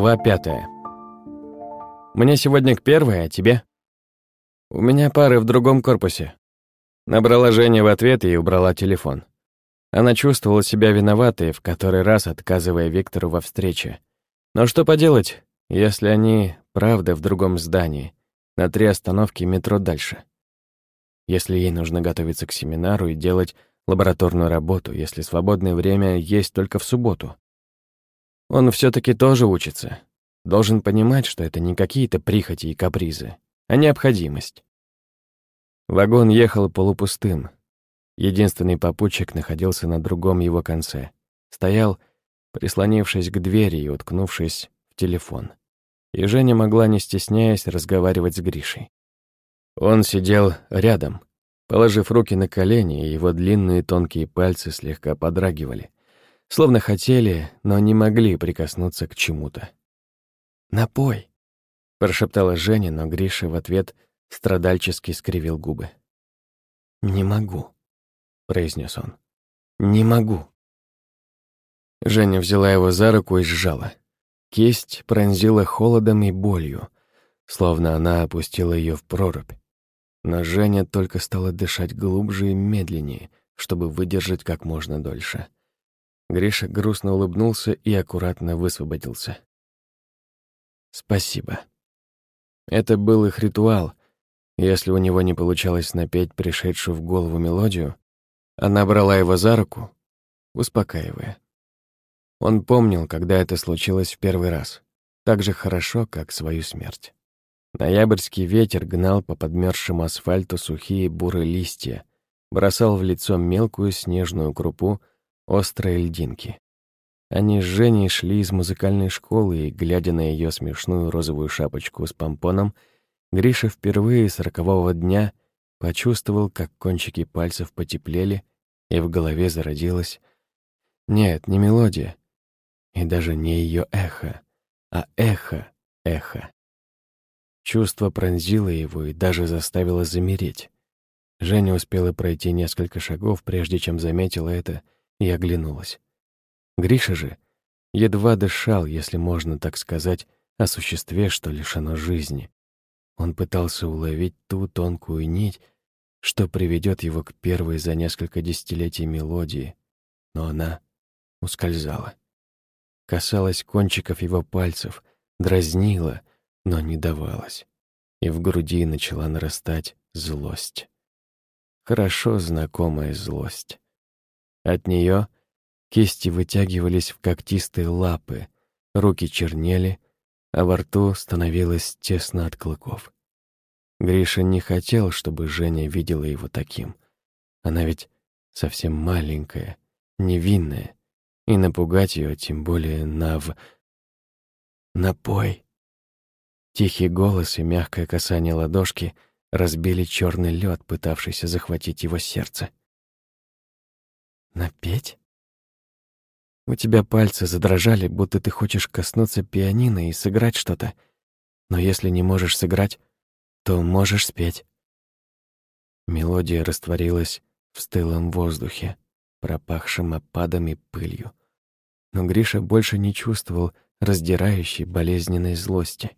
Глава пятая. Мне сегодня к первой, а тебе? У меня пары в другом корпусе. Набрала Женя в ответ и убрала телефон. Она чувствовала себя виноватой, в который раз отказывая Виктору во встрече. Но что поделать, если они, правда, в другом здании, на три остановки метро дальше? Если ей нужно готовиться к семинару и делать лабораторную работу, если свободное время есть только в субботу. Он все таки тоже учится. Должен понимать, что это не какие-то прихоти и капризы, а необходимость. Вагон ехал полупустым. Единственный попутчик находился на другом его конце. Стоял, прислонившись к двери и уткнувшись в телефон. И Женя могла, не стесняясь, разговаривать с Гришей. Он сидел рядом, положив руки на колени, и его длинные тонкие пальцы слегка подрагивали — словно хотели, но не могли прикоснуться к чему-то. «Напой!» — прошептала Женя, но Гриша в ответ страдальчески скривил губы. «Не могу», — произнес он. «Не могу». Женя взяла его за руку и сжала. Кисть пронзила холодом и болью, словно она опустила ее в прорубь. Но Женя только стала дышать глубже и медленнее, чтобы выдержать как можно дольше. Гриша грустно улыбнулся и аккуратно высвободился. «Спасибо». Это был их ритуал. Если у него не получалось напеть пришедшую в голову мелодию, она брала его за руку, успокаивая. Он помнил, когда это случилось в первый раз, так же хорошо, как свою смерть. Ноябрьский ветер гнал по подмерзшему асфальту сухие бурые листья, бросал в лицо мелкую снежную крупу острые льдинки. Они с Женей шли из музыкальной школы, и, глядя на ее смешную розовую шапочку с помпоном, Гриша впервые с рокового дня почувствовал, как кончики пальцев потеплели, и в голове зародилась... Нет, не мелодия, и даже не ее эхо, а эхо, эхо. Чувство пронзило его и даже заставило замереть. Женя успела пройти несколько шагов, прежде чем заметила это — и оглянулась. Гриша же едва дышал, если можно так сказать, о существе, что лишено жизни. Он пытался уловить ту тонкую нить, что приведет его к первой за несколько десятилетий мелодии, но она ускользала. Касалась кончиков его пальцев, дразнила, но не давалась. И в груди начала нарастать злость. Хорошо знакомая злость. От нее кисти вытягивались в когтистые лапы, руки чернели, а во рту становилось тесно от клыков. Гриша не хотел, чтобы Женя видела его таким. Она ведь совсем маленькая, невинная, и напугать ее, тем более нав... «Напой!» Тихий голос и мягкое касание ладошки разбили черный лед, пытавшийся захватить его сердце. Напеть? У тебя пальцы задрожали, будто ты хочешь коснуться пианино и сыграть что-то. Но если не можешь сыграть, то можешь спеть. Мелодия растворилась в стылом воздухе, пропахшем опадом и пылью. Но Гриша больше не чувствовал раздирающей болезненной злости.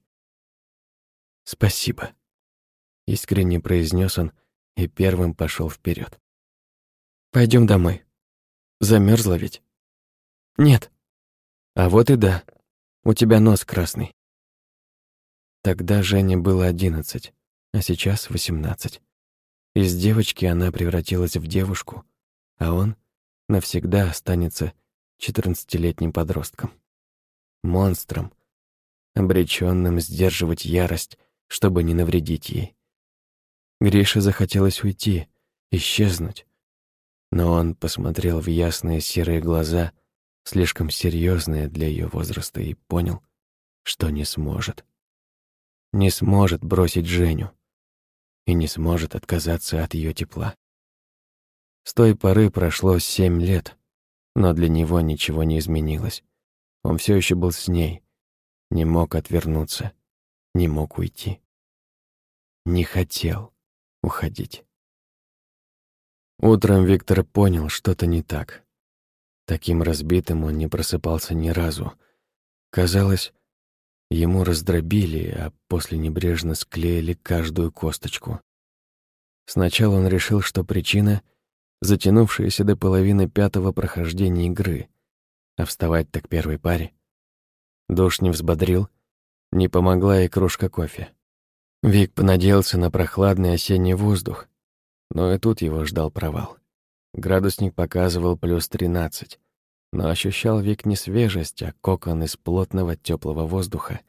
«Спасибо», — искренне произнес он и первым пошел вперед. Пойдем домой. Замерзла ведь? Нет. А вот и да. У тебя нос красный. Тогда Жене было одиннадцать, а сейчас восемнадцать. Из девочки она превратилась в девушку, а он навсегда останется четырнадцатилетним подростком. Монстром, обреченным сдерживать ярость, чтобы не навредить ей. Грише захотелось уйти, исчезнуть, но он посмотрел в ясные серые глаза, слишком серьезные для ее возраста, и понял, что не сможет. Не сможет бросить Женю и не сможет отказаться от ее тепла. С той поры прошло семь лет, но для него ничего не изменилось. Он все еще был с ней, не мог отвернуться, не мог уйти. Не хотел уходить. Утром Виктор понял, что-то не так. Таким разбитым он не просыпался ни разу. Казалось, Ему раздробили, а после небрежно склеили каждую косточку. Сначала он решил, что причина — затянувшаяся до половины пятого прохождения игры, а вставать так первой паре. Душ не взбодрил, не помогла и кружка кофе. Вик понадеялся на прохладный осенний воздух, но и тут его ждал провал. Градусник показывал плюс тринадцать, но ощущал Вик не свежесть, а кокон из плотного теплого воздуха,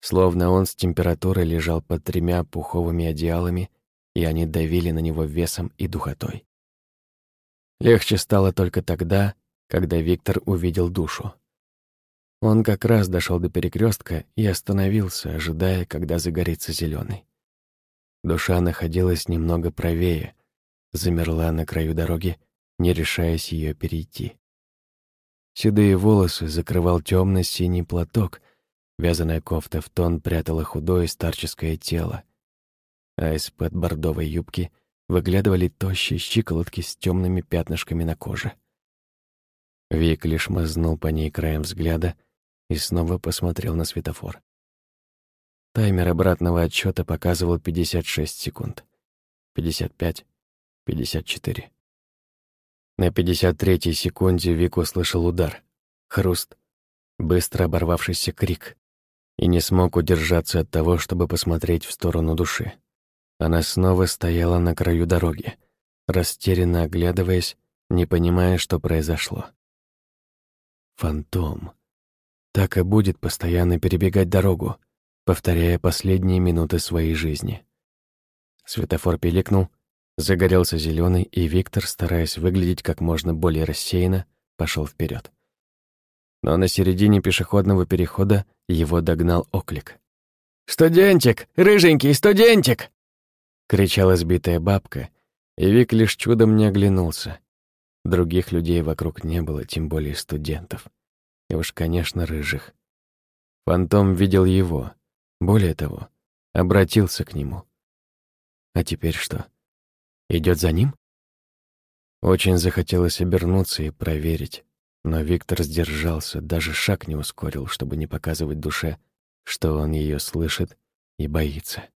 словно он с температурой лежал под тремя пуховыми одеялами, и они давили на него весом и духотой. Легче стало только тогда, когда Виктор увидел душу. Он как раз дошел до перекрестка и остановился, ожидая, когда загорится зеленый. Душа находилась немного правее, замерла на краю дороги, не решаясь ее перейти. Седые волосы закрывал темно синий платок, вязаная кофта в тон прятала худое старческое тело, а из-под бордовой юбки выглядывали тощие щиколотки с темными пятнышками на коже. Вик лишь мазнул по ней краем взгляда и снова посмотрел на светофор. Таймер обратного отсчета показывал 56 секунд. 55, 54. На 53-й секунде Вик услышал удар, хруст, быстро оборвавшийся крик и не смог удержаться от того, чтобы посмотреть в сторону души. Она снова стояла на краю дороги, растерянно оглядываясь, не понимая, что произошло. Фантом. Так и будет постоянно перебегать дорогу, повторяя последние минуты своей жизни. Светофор пиликнул, Загорелся зеленый, и Виктор, стараясь выглядеть как можно более рассеянно, пошел вперед. Но на середине пешеходного перехода его догнал оклик. «Студентик! Рыженький студентик!» кричала сбитая бабка, и Вик лишь чудом не оглянулся. Других людей вокруг не было, тем более студентов. И уж, конечно, рыжих. Фантом видел его. Более того, обратился к нему. А теперь что? Идет за ним? Очень захотелось обернуться и проверить, но Виктор сдержался, даже шаг не ускорил, чтобы не показывать душе, что он ее слышит и боится.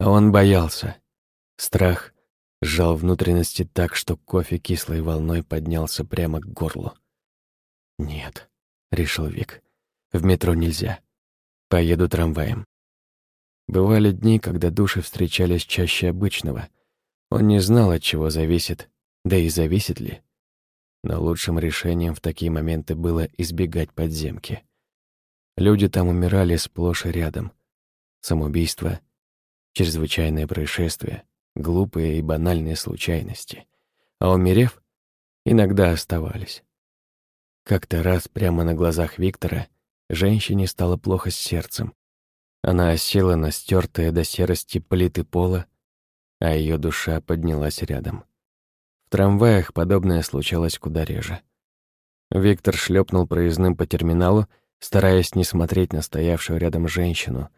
А он боялся. Страх сжал внутренности так, что кофе кислой волной поднялся прямо к горлу. «Нет», — решил Вик, — «в метро нельзя. Поеду трамваем». Бывали дни, когда души встречались чаще обычного — он не знал, от чего зависит, да и зависит ли. Но лучшим решением в такие моменты было избегать подземки. Люди там умирали сплошь и рядом. Самоубийство, чрезвычайное происшествие, глупые и банальные случайности. А умерев, иногда оставались. Как-то раз прямо на глазах Виктора женщине стало плохо с сердцем. Она осела на стертые до серости плиты пола а ее душа поднялась рядом. В трамваях подобное случалось куда реже. Виктор шлепнул проездным по терминалу, стараясь не смотреть на стоявшую рядом женщину,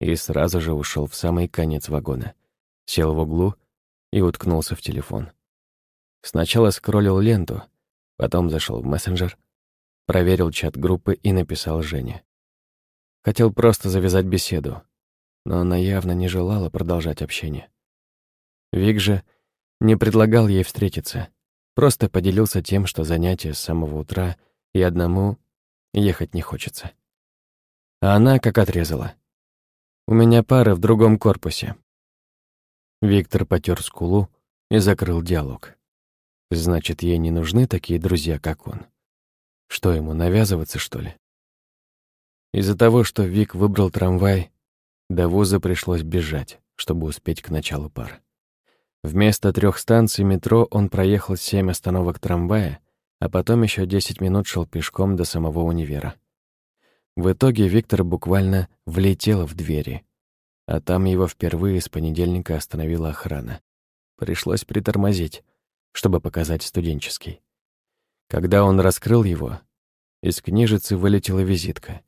и сразу же ушел в самый конец вагона. Сел в углу и уткнулся в телефон. Сначала скроллил ленту, потом зашел в мессенджер, проверил чат группы и написал Жене. Хотел просто завязать беседу, но она явно не желала продолжать общение. Вик же не предлагал ей встретиться, просто поделился тем, что занятие с самого утра и одному ехать не хочется. А она как отрезала. «У меня пары в другом корпусе». Виктор потер скулу и закрыл диалог. Значит, ей не нужны такие друзья, как он. Что ему, навязываться, что ли? Из-за того, что Вик выбрал трамвай, до вуза пришлось бежать, чтобы успеть к началу пар. Вместо трех станций метро он проехал семь остановок трамвая, а потом еще десять минут шел пешком до самого универа. В итоге Виктор буквально влетел в двери, а там его впервые с понедельника остановила охрана. Пришлось притормозить, чтобы показать студенческий. Когда он раскрыл его, из книжицы вылетела визитка.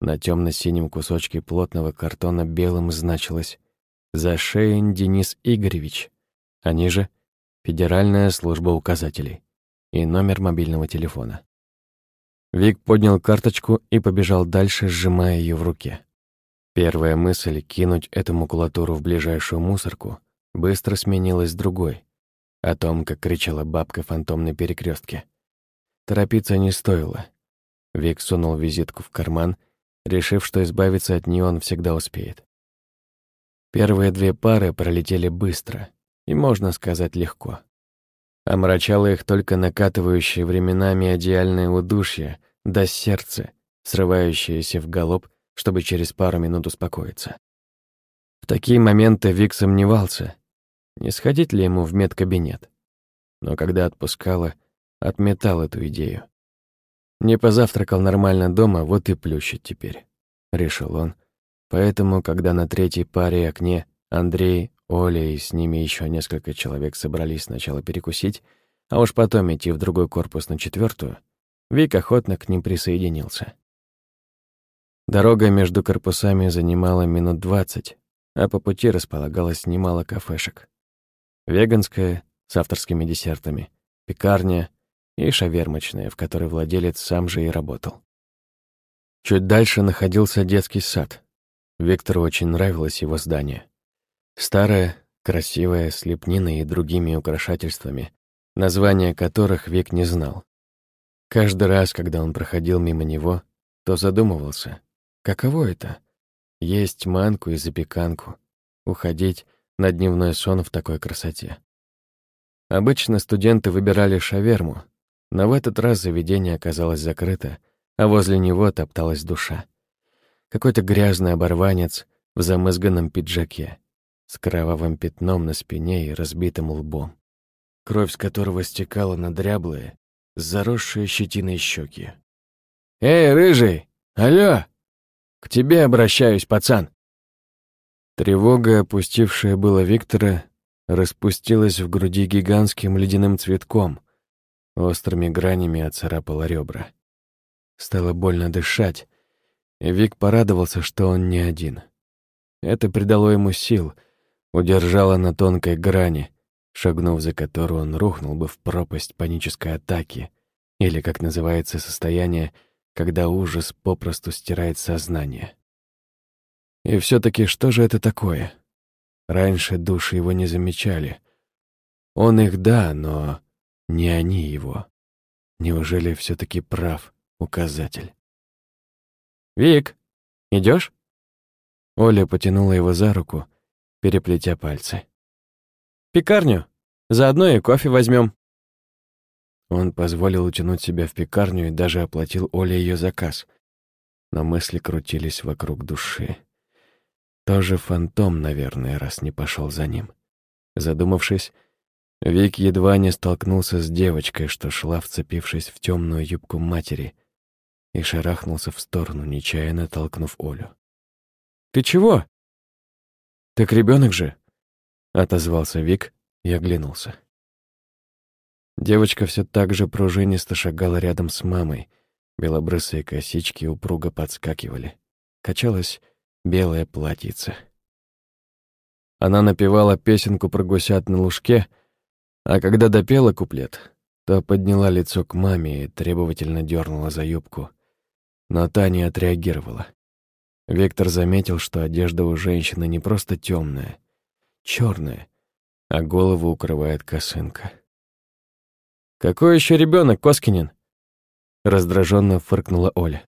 На темно синем кусочке плотного картона белым значилось «Зашеин Денис Игоревич, а ниже — Федеральная служба указателей и номер мобильного телефона. Вик поднял карточку и побежал дальше, сжимая ее в руке. Первая мысль — кинуть эту макулатуру в ближайшую мусорку — быстро сменилась другой, о том, как кричала бабка фантомной перекрестке. Торопиться не стоило. Вик сунул визитку в карман, решив, что избавиться от нее он всегда успеет. Первые две пары пролетели быстро и, можно сказать, легко. Омрачало их только накатывающее временами одеяльное удушье до сердца, срывающееся в галоп, чтобы через пару минут успокоиться. В такие моменты Вик сомневался, не сходить ли ему в медкабинет. Но когда отпускала, отметал эту идею. Не позавтракал нормально дома, вот и плющит теперь, решил он. Поэтому, когда на третьей паре окне Андрей, Оля и с ними еще несколько человек собрались сначала перекусить, а уж потом идти в другой корпус на четвертую, Вик охотно к ним присоединился. Дорога между корпусами занимала минут двадцать, а по пути располагалось немало кафешек. Веганская с авторскими десертами, пекарня и шавермочная, в которой владелец сам же и работал. Чуть дальше находился детский сад. Виктору очень нравилось его здание. Старое, красивое, с лепниной и другими украшательствами, названия которых Вик не знал. Каждый раз, когда он проходил мимо него, то задумывался, каково это — есть манку и запеканку, уходить на дневной сон в такой красоте. Обычно студенты выбирали шаверму, но в этот раз заведение оказалось закрыто, а возле него топталась душа. Какой-то грязный оборванец в замызганном пиджаке, с кровавым пятном на спине и разбитым лбом, кровь с которого стекала на дряблые, заросшие щетиной щеки. «Эй, рыжий! Алло! К тебе обращаюсь, пацан!» Тревога, опустившая было Виктора, распустилась в груди гигантским ледяным цветком, острыми гранями оцарапала ребра. Стало больно дышать, и Вик порадовался, что он не один. Это придало ему сил, удержало на тонкой грани, шагнув за которую он рухнул бы в пропасть панической атаки, или, как называется состояние, когда ужас попросту стирает сознание. И все таки что же это такое? Раньше души его не замечали. Он их да, но не они его. Неужели все таки прав указатель? «Вик, идешь? Оля потянула его за руку, переплетя пальцы. «Пекарню. Заодно и кофе возьмем. Он позволил утянуть себя в пекарню и даже оплатил Оле ее заказ. Но мысли крутились вокруг души. Тоже фантом, наверное, раз не пошел за ним. Задумавшись, Вик едва не столкнулся с девочкой, что шла, вцепившись в темную юбку матери, и шарахнулся в сторону, нечаянно толкнув Олю. «Ты чего?» «Так ребенок же!» — отозвался Вик и оглянулся. Девочка все так же пружинисто шагала рядом с мамой. Белобрысые косички упруго подскакивали. Качалась белое платьице. Она напевала песенку про гусят на лужке, а когда допела куплет, то подняла лицо к маме и требовательно дернула за юбку. Но та не отреагировала. Виктор заметил, что одежда у женщины не просто темная, черная, а голову укрывает косынка. «Какой еще ребенок, Коскинин?» Раздраженно фыркнула Оля.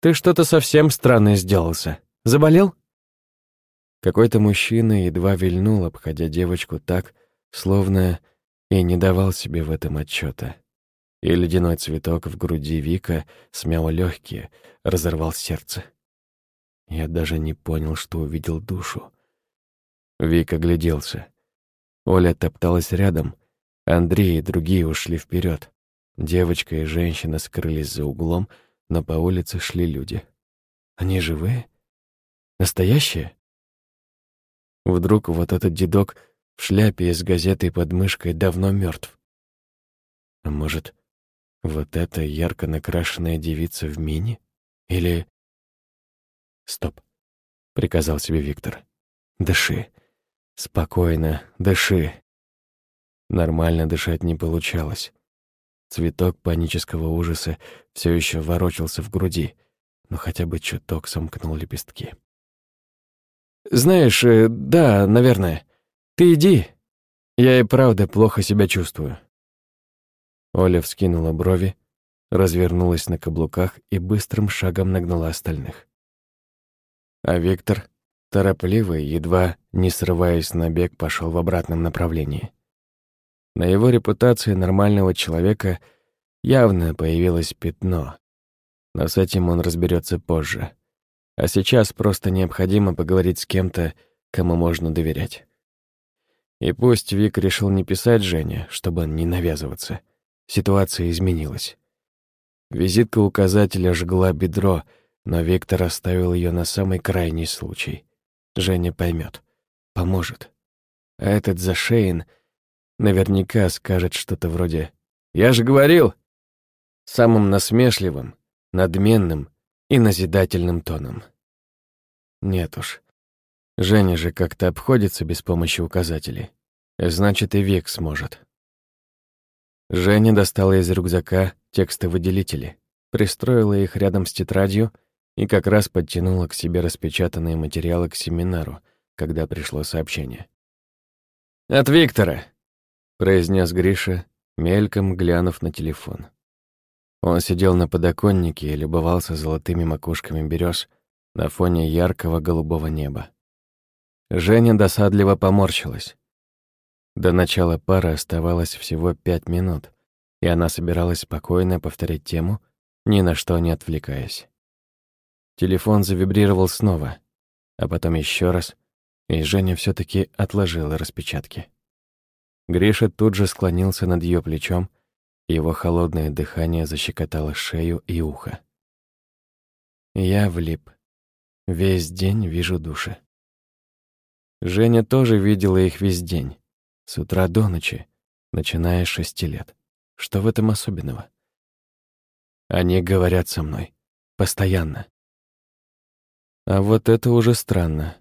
Ты что-то совсем странное сделался. Заболел? Какой-то мужчина едва вильнул, обходя девочку так, словно и не давал себе в этом отчета. И ледяной цветок в груди Вика смял легкие, разорвал сердце. Я даже не понял, что увидел душу. Вик огляделся. Оля топталась рядом, Андрей и другие ушли вперед. Девочка и женщина скрылись за углом, но по улице шли люди. Они живые? Настоящие? Вдруг вот этот дедок в шляпе и с газетой под мышкой давно мертв. А может, вот эта ярко накрашенная девица в мини? Или... Стоп, приказал себе Виктор. Дыши. Спокойно, дыши. Нормально дышать не получалось. Цветок панического ужаса все еще ворочался в груди, но хотя бы чуток сомкнул лепестки. «Знаешь, э, да, наверное. Ты иди. Я и правда плохо себя чувствую». Оля вскинула брови, развернулась на каблуках и быстрым шагом нагнала остальных. А Виктор, торопливо, едва не срываясь на бег, пошел в обратном направлении. На его репутации нормального человека явно появилось пятно, но с этим он разберется позже. А сейчас просто необходимо поговорить с кем-то, кому можно доверять. И пусть Вик решил не писать Жене, чтобы не навязываться. Ситуация изменилась. Визитка указателя жгла бедро, но Виктор оставил ее на самый крайний случай. Женя поймет, поможет. А этот Зашеин — наверняка скажет что-то вроде «Я же говорил!» самым насмешливым, надменным и назидательным тоном. Нет уж. Женя же как-то обходится без помощи указателей. Значит, и Вик сможет. Женя достала из рюкзака тексты-выделители, пристроила их рядом с тетрадью и как раз подтянула к себе распечатанные материалы к семинару, когда пришло сообщение. «От Виктора!» произнес Гриша, мельком глянув на телефон. Он сидел на подоконнике и любовался золотыми макушками берез на фоне яркого голубого неба. Женя досадливо поморщилась. До начала пары оставалось всего пять минут, и она собиралась спокойно повторить тему, ни на что не отвлекаясь. Телефон завибрировал снова, а потом еще раз, и Женя все таки отложила распечатки. Гриша тут же склонился над ее плечом, его холодное дыхание защекотало шею и ухо. Я влип. Весь день вижу души. Женя тоже видела их весь день, с утра до ночи, начиная с шести лет. Что в этом особенного? Они говорят со мной. Постоянно. А вот это уже странно.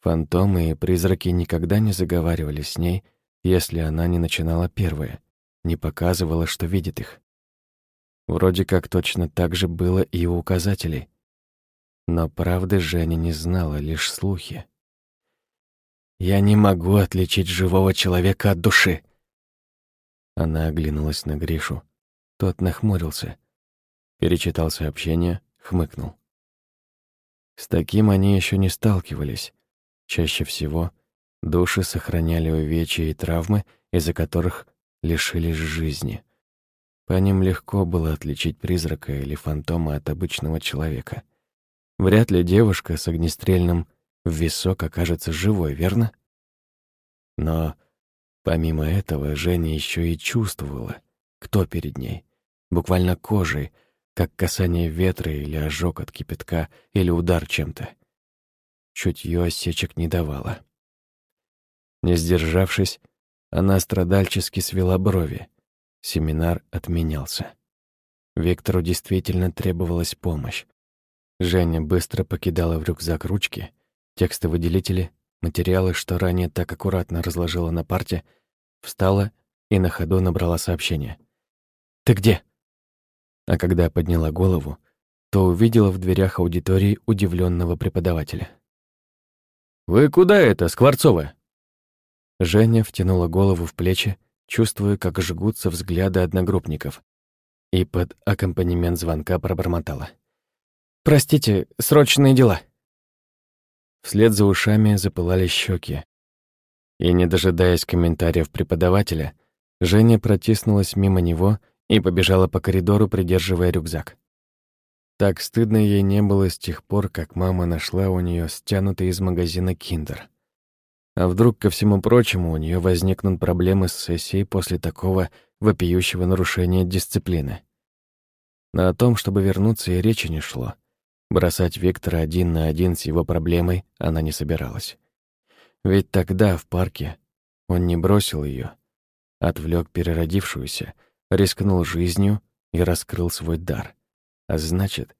Фантомы и призраки никогда не заговаривали с ней если она не начинала первая, не показывала, что видит их. Вроде как точно так же было и у указателей. Но правды Женя не знала, лишь слухи. «Я не могу отличить живого человека от души!» Она оглянулась на Гришу. Тот нахмурился. Перечитал сообщение, хмыкнул. С таким они еще не сталкивались. Чаще всего — Души сохраняли увечья и травмы, из-за которых лишились жизни. По ним легко было отличить призрака или фантома от обычного человека. Вряд ли девушка с огнестрельным в висок окажется живой, верно? Но помимо этого Женя еще и чувствовала, кто перед ней, буквально кожей, как касание ветра или ожог от кипятка или удар чем-то. Чутье осечек не давало. Не сдержавшись, она страдальчески свела брови. Семинар отменялся. Виктору действительно требовалась помощь. Женя быстро покидала в рюкзак ручки, тексты выделители, материалы, что ранее так аккуратно разложила на парте, встала и на ходу набрала сообщение. «Ты где?» А когда подняла голову, то увидела в дверях аудитории удивленного преподавателя. «Вы куда это, Скворцова?» Женя втянула голову в плечи, чувствуя, как жгутся взгляды одногруппников, и под аккомпанемент звонка пробормотала. «Простите, срочные дела». Вслед за ушами запылали щеки. И, не дожидаясь комментариев преподавателя, Женя протиснулась мимо него и побежала по коридору, придерживая рюкзак. Так стыдно ей не было с тех пор, как мама нашла у нее стянутый из магазина «Киндер». А вдруг, ко всему прочему, у нее возникнут проблемы с сессией после такого вопиющего нарушения дисциплины? Но о том, чтобы вернуться, и речи не шло. Бросать Виктора один на один с его проблемой она не собиралась. Ведь тогда, в парке, он не бросил ее, отвлек переродившуюся, рискнул жизнью и раскрыл свой дар. А значит,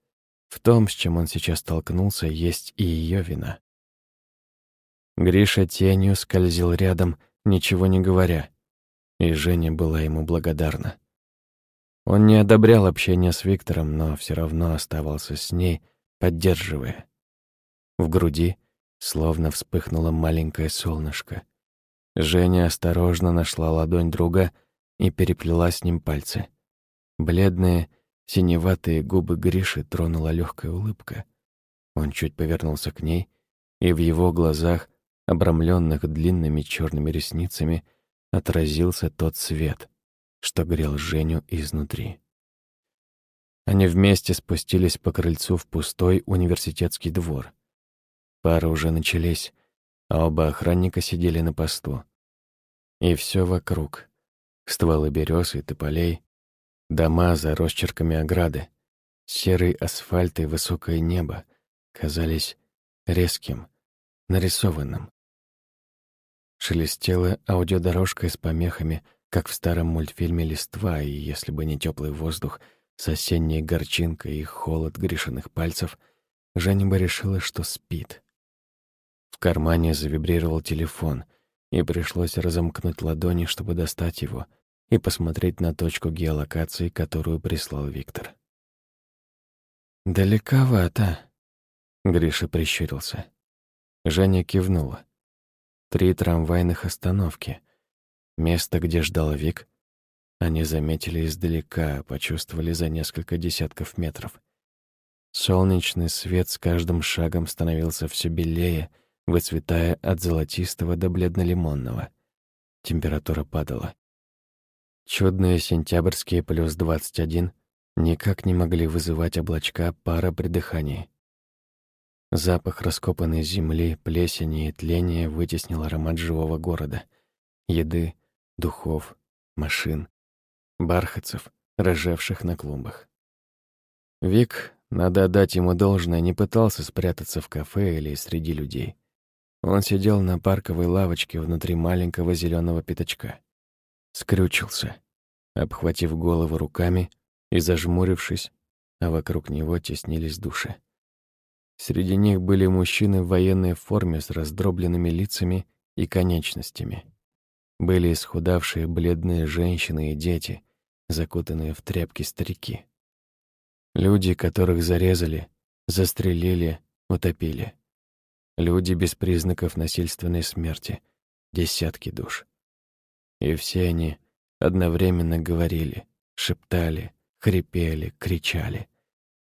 в том, с чем он сейчас столкнулся, есть и ее вина. Гриша тенью скользил рядом, ничего не говоря, и Женя была ему благодарна. Он не одобрял общение с Виктором, но все равно оставался с ней, поддерживая. В груди словно вспыхнуло маленькое солнышко. Женя осторожно нашла ладонь друга и переплела с ним пальцы. Бледные, синеватые губы Гриши тронула легкая улыбка. Он чуть повернулся к ней, и в его глазах, обрамленных длинными черными ресницами, отразился тот свет, что грел Женю изнутри. Они вместе спустились по крыльцу в пустой университетский двор. Пары уже начались, а оба охранника сидели на посту. И все вокруг. Стволы берез и тополей, дома за росчерками ограды, серый асфальт и высокое небо казались резким, нарисованным. Шелестела аудиодорожка с помехами, как в старом мультфильме «Листва», и если бы не теплый воздух с осенней горчинкой и холод Гришиных пальцев, Женя бы решила, что спит. В кармане завибрировал телефон, и пришлось разомкнуть ладони, чтобы достать его и посмотреть на точку геолокации, которую прислал Виктор. «Далековато», — Гриша прищурился. Женя кивнула. Три трамвайных остановки. Место, где ждал Вик, они заметили издалека, почувствовали за несколько десятков метров. Солнечный свет с каждым шагом становился все белее — выцветая от золотистого до бледно-лимонного. Температура падала. Чудные сентябрьские плюс 21 никак не могли вызывать облачка пара при дыхании. Запах раскопанной земли, плесени и тления вытеснил аромат живого города. Еды, духов, машин, бархатцев, рожавших на клумбах. Вик, надо отдать ему должное, не пытался спрятаться в кафе или среди людей. Он сидел на парковой лавочке внутри маленького зеленого пятачка. Скрючился, обхватив голову руками и зажмурившись, а вокруг него теснились души. Среди них были мужчины в военной форме с раздробленными лицами и конечностями. Были исхудавшие бледные женщины и дети, закутанные в тряпки старики. Люди, которых зарезали, застрелили, утопили. Люди без признаков насильственной смерти. Десятки душ. И все они одновременно говорили, шептали, хрипели, кричали.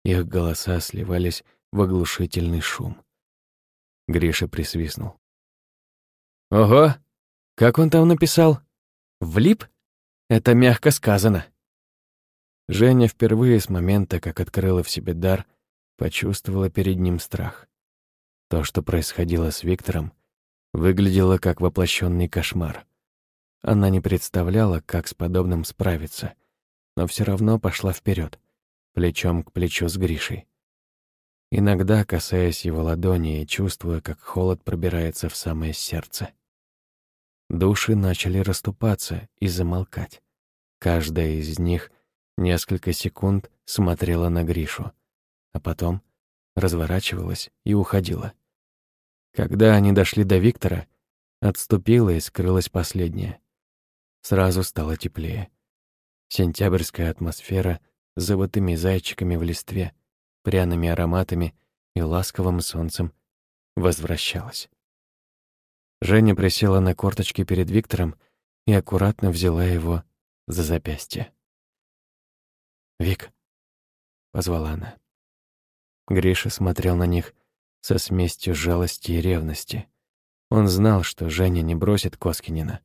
Их голоса сливались в оглушительный шум. Гриша присвистнул. «Ого! Как он там написал? Влип? Это мягко сказано». Женя впервые с момента, как открыла в себе дар, почувствовала перед ним страх. То, что происходило с Виктором, выглядело как воплощенный кошмар. Она не представляла, как с подобным справиться, но все равно пошла вперед, плечом к плечу с Гришей. Иногда касаясь его ладони и чувствуя, как холод пробирается в самое сердце. Души начали расступаться и замолкать. Каждая из них несколько секунд смотрела на Гришу, а потом разворачивалась и уходила. Когда они дошли до Виктора, отступила и скрылась последняя. Сразу стало теплее. Сентябрьская атмосфера с золотыми зайчиками в листве, пряными ароматами и ласковым солнцем возвращалась. Женя присела на корточки перед Виктором и аккуратно взяла его за запястье. «Вик», — позвала она. Гриша смотрел на них со смесью жалости и ревности. Он знал, что Женя не бросит Коскинина,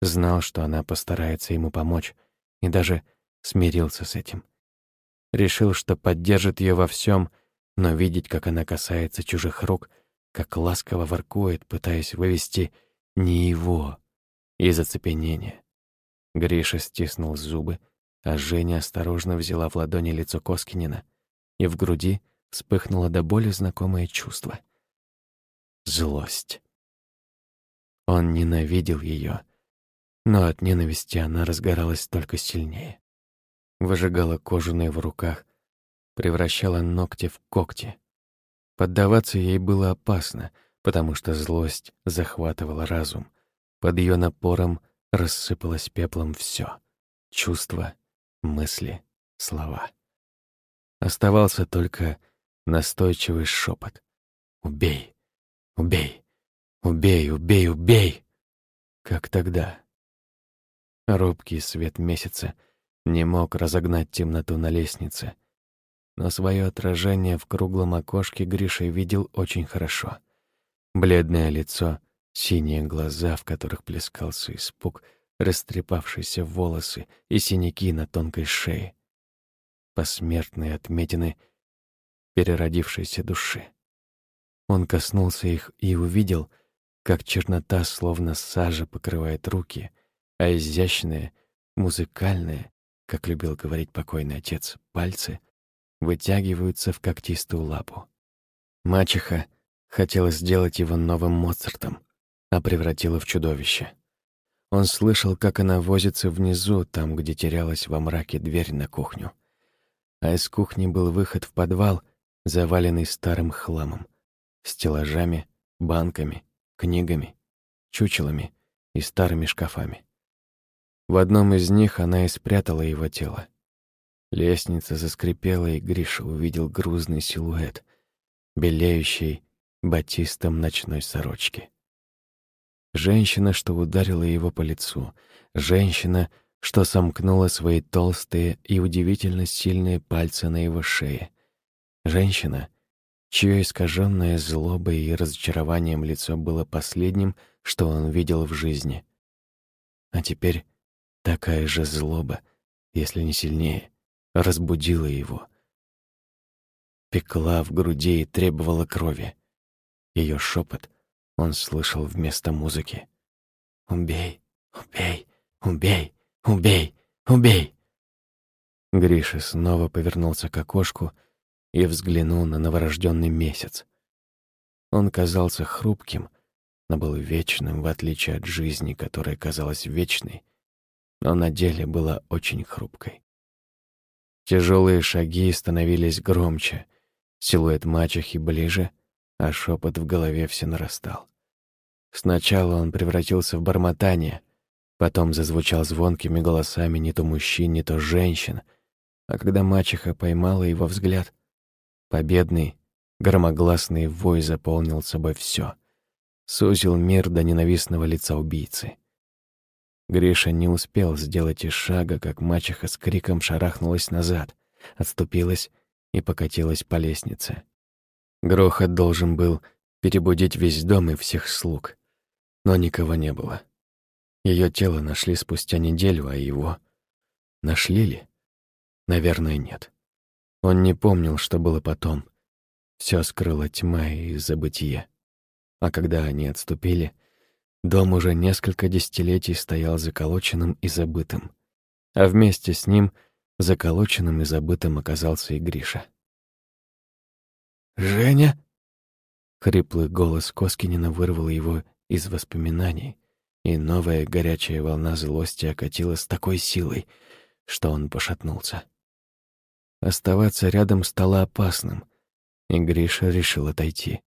знал, что она постарается ему помочь, и даже смирился с этим. Решил, что поддержит ее во всем, но видеть, как она касается чужих рук, как ласково воркует, пытаясь вывести не его из оцепенения. Гриша стиснул зубы, а Женя осторожно взяла в ладони лицо Коскинина, и в груди вспыхнуло до боли знакомое чувство. Злость. Он ненавидел ее, но от ненависти она разгоралась только сильнее. Выжигала кожу на его руках, превращала ногти в когти. Поддаваться ей было опасно, потому что злость захватывала разум. Под ее напором рассыпалось пеплом все: чувства, мысли, слова. Оставался только настойчивый шепот. «Убей! Убей! Убей! Убей! Убей!» Как тогда. Робкий свет месяца не мог разогнать темноту на лестнице, но свое отражение в круглом окошке Гриша видел очень хорошо. Бледное лицо, синие глаза, в которых плескался испуг, растрепавшиеся волосы и синяки на тонкой шее. Посмертные отметины переродившейся души. Он коснулся их и увидел, как чернота словно сажа покрывает руки, а изящные, музыкальные, как любил говорить покойный отец, пальцы вытягиваются в когтистую лапу. Мачеха хотела сделать его новым Моцартом, а превратила в чудовище. Он слышал, как она возится внизу, там, где терялась во мраке дверь на кухню. А из кухни был выход в подвал, заваленный старым хламом, стеллажами, банками, книгами, чучелами и старыми шкафами. В одном из них она и спрятала его тело. Лестница заскрипела, и Гриша увидел грузный силуэт, белеющий батистом ночной сорочки. Женщина, что ударила его по лицу, женщина, что сомкнула свои толстые и удивительно сильные пальцы на его шее, женщина, чье искаженное злобой и разочарованием лицо было последним, что он видел в жизни. А теперь такая же злоба, если не сильнее, разбудила его. Пекла в груди и требовала крови. Ее шепот он слышал вместо музыки. «Убей, убей, убей, убей, убей!» Гриша снова повернулся к окошку и взглянул на новорожденный месяц. Он казался хрупким, но был вечным, в отличие от жизни, которая казалась вечной, но на деле была очень хрупкой. Тяжелые шаги становились громче, силуэт мачехи ближе, а шепот в голове все нарастал. Сначала он превратился в бормотание, потом зазвучал звонкими голосами не то мужчин, не то женщин, а когда мачеха поймала его взгляд, победный, громогласный вой заполнил собой все, сузил мир до ненавистного лица убийцы. Гриша не успел сделать и шага, как мачеха с криком шарахнулась назад, отступилась и покатилась по лестнице. Грохот должен был перебудить весь дом и всех слуг, но никого не было. Ее тело нашли спустя неделю, а его... Нашли ли? Наверное, нет. Он не помнил, что было потом. Все скрыла тьма и забытие. А когда они отступили, Дом уже несколько десятилетий стоял заколоченным и забытым. А вместе с ним заколоченным и забытым оказался и Гриша. «Женя?» Хриплый голос Коскинина вырвал его из воспоминаний, и новая горячая волна злости окатила с такой силой, что он пошатнулся. Оставаться рядом стало опасным, и Гриша решил отойти.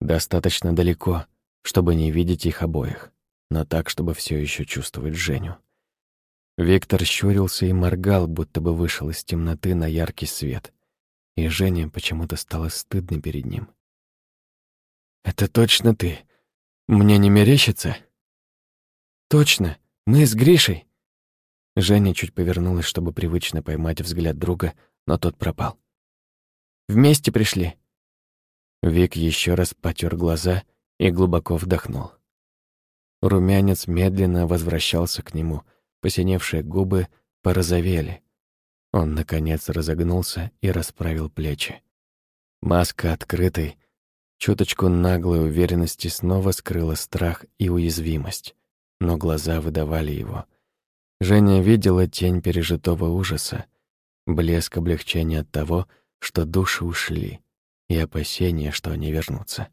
Достаточно далеко, чтобы не видеть их обоих, но так, чтобы все еще чувствовать Женю. Виктор щурился и моргал, будто бы вышел из темноты на яркий свет. И Жене почему-то стало стыдно перед ним. «Это точно ты? Мне не мерещится?» «Точно, мы с Гришей». Женя чуть повернулась, чтобы привычно поймать взгляд друга, но тот пропал. «Вместе пришли». Вик еще раз потер глаза и глубоко вдохнул. Румянец медленно возвращался к нему, посиневшие губы порозовели. Он, наконец, разогнулся и расправил плечи. Маска открытой, чуточку наглой уверенности снова скрыла страх и уязвимость, но глаза выдавали его. Женя видела тень пережитого ужаса, блеск облегчения от того, что души ушли, и опасения, что они вернутся.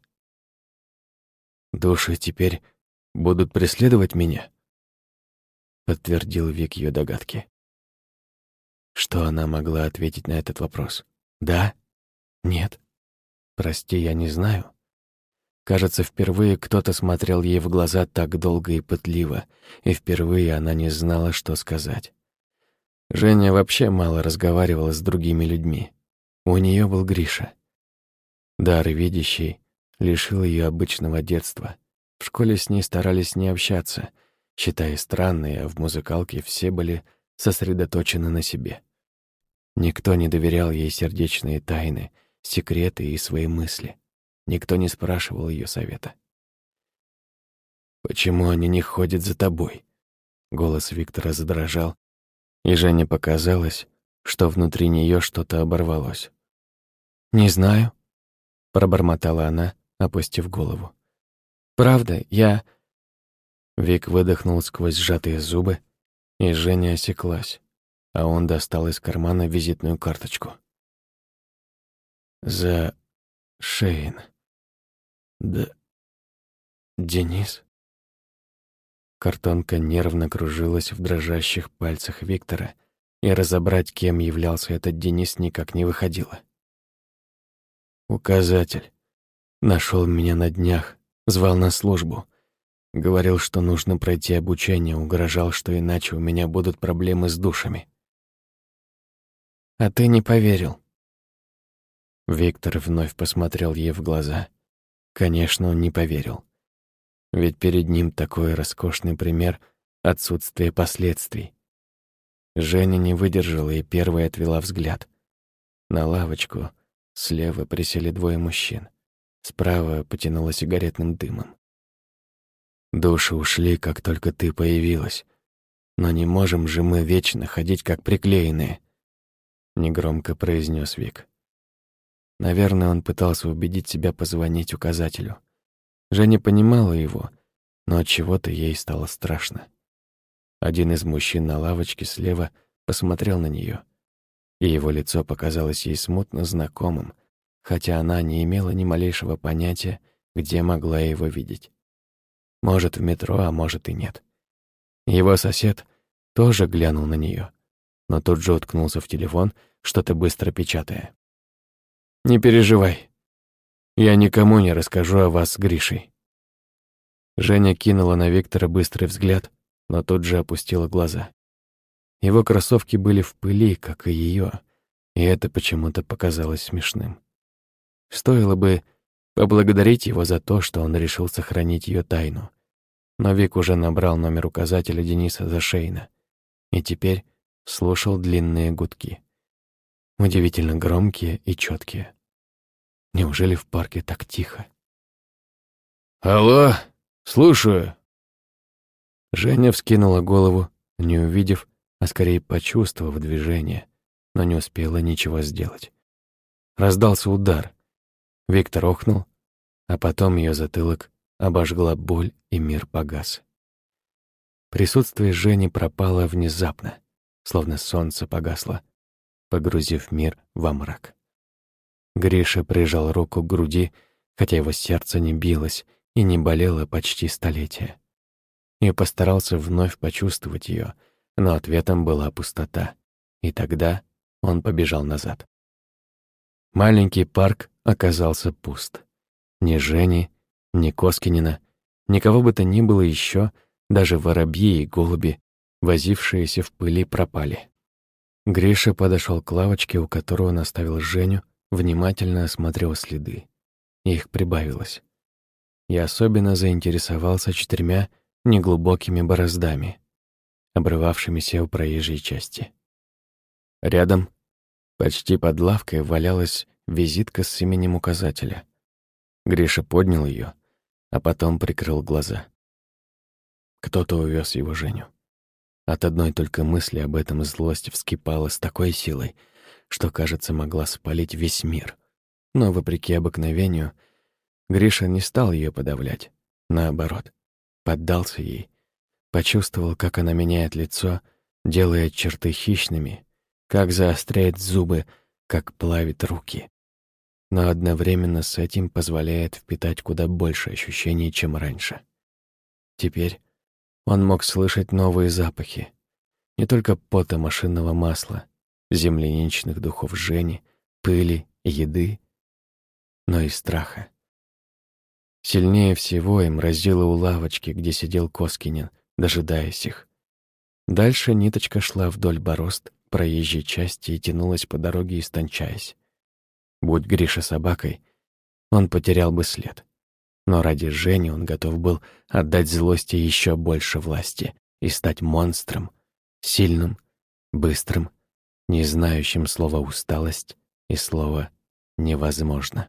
Души теперь будут преследовать меня?» Подтвердил Вик ее догадки. Что она могла ответить на этот вопрос? «Да? Нет? Прости, я не знаю». Кажется, впервые кто-то смотрел ей в глаза так долго и пытливо, и впервые она не знала, что сказать. Женя вообще мало разговаривала с другими людьми. У нее был Гриша. Дар видящий лишил ее обычного детства. В школе с ней старались не общаться, считая странной, а в музыкалке все были сосредоточены на себе. Никто не доверял ей сердечные тайны, секреты и свои мысли. Никто не спрашивал ее совета. «Почему они не ходят за тобой?» Голос Виктора задрожал, и Жене показалось, что внутри нее что-то оборвалось. «Не знаю», — пробормотала она, опустив голову. «Правда, я...» Вик выдохнул сквозь сжатые зубы, и Женя осеклась, а он достал из кармана визитную карточку. «За... Шейн. Да... Денис?» Картонка нервно кружилась в дрожащих пальцах Виктора, и разобрать, кем являлся этот Денис, никак не выходило. Указатель. Нашел меня на днях, звал на службу. Говорил, что нужно пройти обучение, угрожал, что иначе у меня будут проблемы с душами. А ты не поверил. Виктор вновь посмотрел ей в глаза. Конечно, он не поверил. Ведь перед ним такой роскошный пример отсутствия последствий. Женя не выдержала и первой отвела взгляд. На лавочку слева присели двое мужчин. Справа потянуло сигаретным дымом. Души ушли, как только ты появилась. Но не можем же мы вечно ходить как приклеенные, негромко произнес Вик. Наверное, он пытался убедить себя позвонить указателю. Женя понимала его, но от чего-то ей стало страшно. Один из мужчин на лавочке слева посмотрел на нее, и его лицо показалось ей смутно знакомым, хотя она не имела ни малейшего понятия, где могла его видеть. Может, в метро, а может и нет. Его сосед тоже глянул на нее, но тут же уткнулся в телефон, что-то быстро печатая. «Не переживай, я никому не расскажу о вас с Гришей». Женя кинула на Виктора быстрый взгляд, но тут же опустила глаза. Его кроссовки были в пыли, как и ее, и это почему-то показалось смешным. Стоило бы поблагодарить его за то, что он решил сохранить ее тайну. Но Вик уже набрал номер указателя Дениса Зашейна и теперь слушал длинные гудки. Удивительно громкие и четкие. Неужели в парке так тихо? «Алло, слушаю». Женя вскинула голову, не увидев, а скорее почувствовав движение, но не успела ничего сделать. Раздался удар. Виктор охнул, а потом ее затылок обожгла боль, и мир погас. Присутствие Жени пропало внезапно, словно солнце погасло, погрузив мир во мрак. Гриша прижал руку к груди, хотя его сердце не билось и не болело почти столетие. И постарался вновь почувствовать ее, но ответом была пустота. И тогда он побежал назад. Маленький парк оказался пуст. Ни Жени, ни Коскинина, никого бы то ни было еще, даже воробьи и голуби, возившиеся в пыли, пропали. Гриша подошел к лавочке, у которого он оставил Женю, внимательно осмотрел следы. Их прибавилось. Я особенно заинтересовался четырьмя неглубокими бороздами, обрывавшимися у проезжей части. Рядом, почти под лавкой, валялась визитка с именем указателя. Гриша поднял ее, а потом прикрыл глаза. Кто-то увез его Женю. От одной только мысли об этом злость вскипала с такой силой, что, кажется, могла спалить весь мир. Но, вопреки обыкновению, Гриша не стал ее подавлять. Наоборот, поддался ей, почувствовал, как она меняет лицо, делает черты хищными, как заостряет зубы, как плавит руки. Но одновременно с этим позволяет впитать куда больше ощущений, чем раньше. Теперь он мог слышать новые запахи. Не только пота машинного масла, земляничных духов Жени, пыли, еды, но и страха. Сильнее всего им разило у лавочки, где сидел Коскинин, дожидаясь их. Дальше ниточка шла вдоль борозд проезжей части и тянулась по дороге, истончаясь. Будь Гриша собакой, он потерял бы след. Но ради Жени он готов был отдать злости еще больше власти и стать монстром, сильным, быстрым, не знающим слова «усталость» и слова «невозможно».